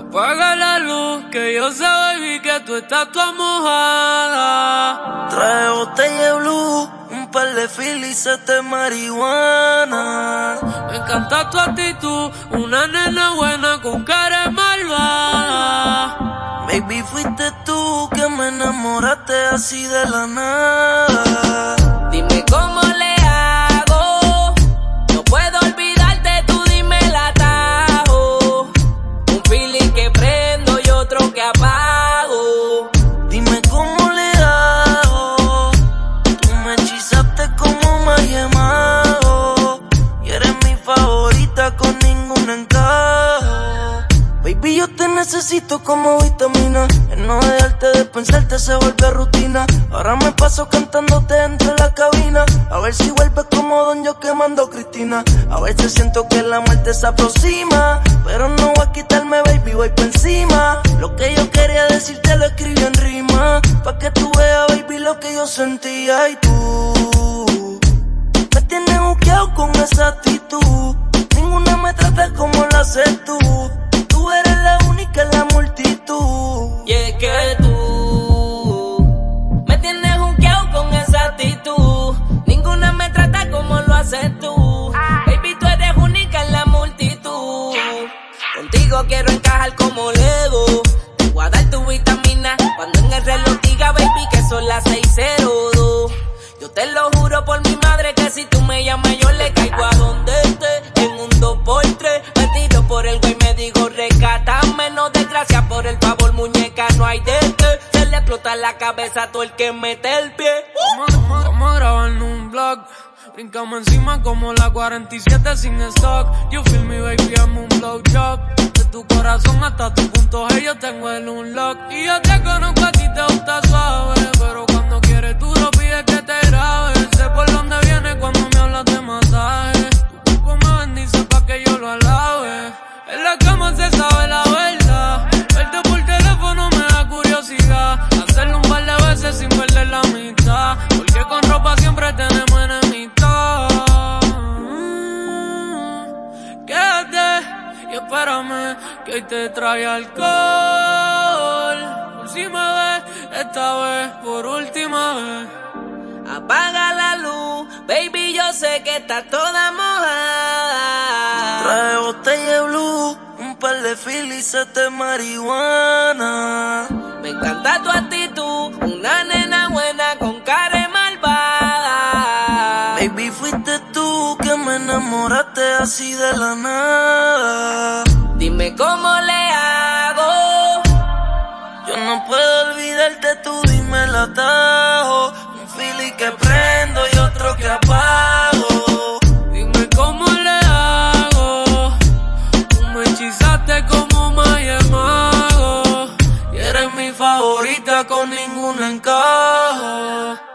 Apaga la luz, que yo sé, baby, que tú estás toda mojada. Trae botella blue, un par de filices de marihuana. Me encanta tu actitud, una nena buena con cara malvada. Baby, fuiste tú que me enamoraste así de la nada. Baby, yo te necesito como vitamina. El no dejarte de pensarte se vuelve rutina. Ahora me paso cantándote dentro de la cabina. A ver si vuelves como Don Yo quemando Cristina. A veces siento que la muerte se aproxima. Pero no voy a quitarme, baby, voy por encima. Lo que yo quería decirte lo escribí en rima. Pa' que tú veas, baby, lo que yo sentía y tú. Me tienes buqueado con esa actitud. Ninguna me trata como la haces. Tú quiero encajar como Lego. Te voy a dar tu vitamina cuando en el reloj diga, baby, que son las 602. Yo te lo juro por mi madre que si tú me llamas yo le caigo a donde esté. En un 2x3 me tiro por el güey me digo recátame. No desgracia por el favor muñeca no hay de qué. Se le explota la cabeza a todo el que mete el pie. Vamos, a grabar un vlog. Brincamos encima como la 47 sin stock. You feel me baby, I'm un blowjob. De tu corazón hasta tu punto G yo tengo el unlock. Y yo te conozco que hoy te trae alcohol. Me ves, esta vez por última vez. Apaga la luz, baby, yo sé que está toda mojada. Trae botella blue, un par de filices de marihuana. Me encanta tu actitud, una nena buena con cara malvada. Baby, fuiste tú que me enamoraste así de la nada. Dime cómo le hago. Yo no puedo olvidarte, tú dime el atajo. Un feeling que prendo y otro que apago. Dime cómo le hago. Tú me hechizaste como Maya Mago. Y eres mi favorita con ningún encajo.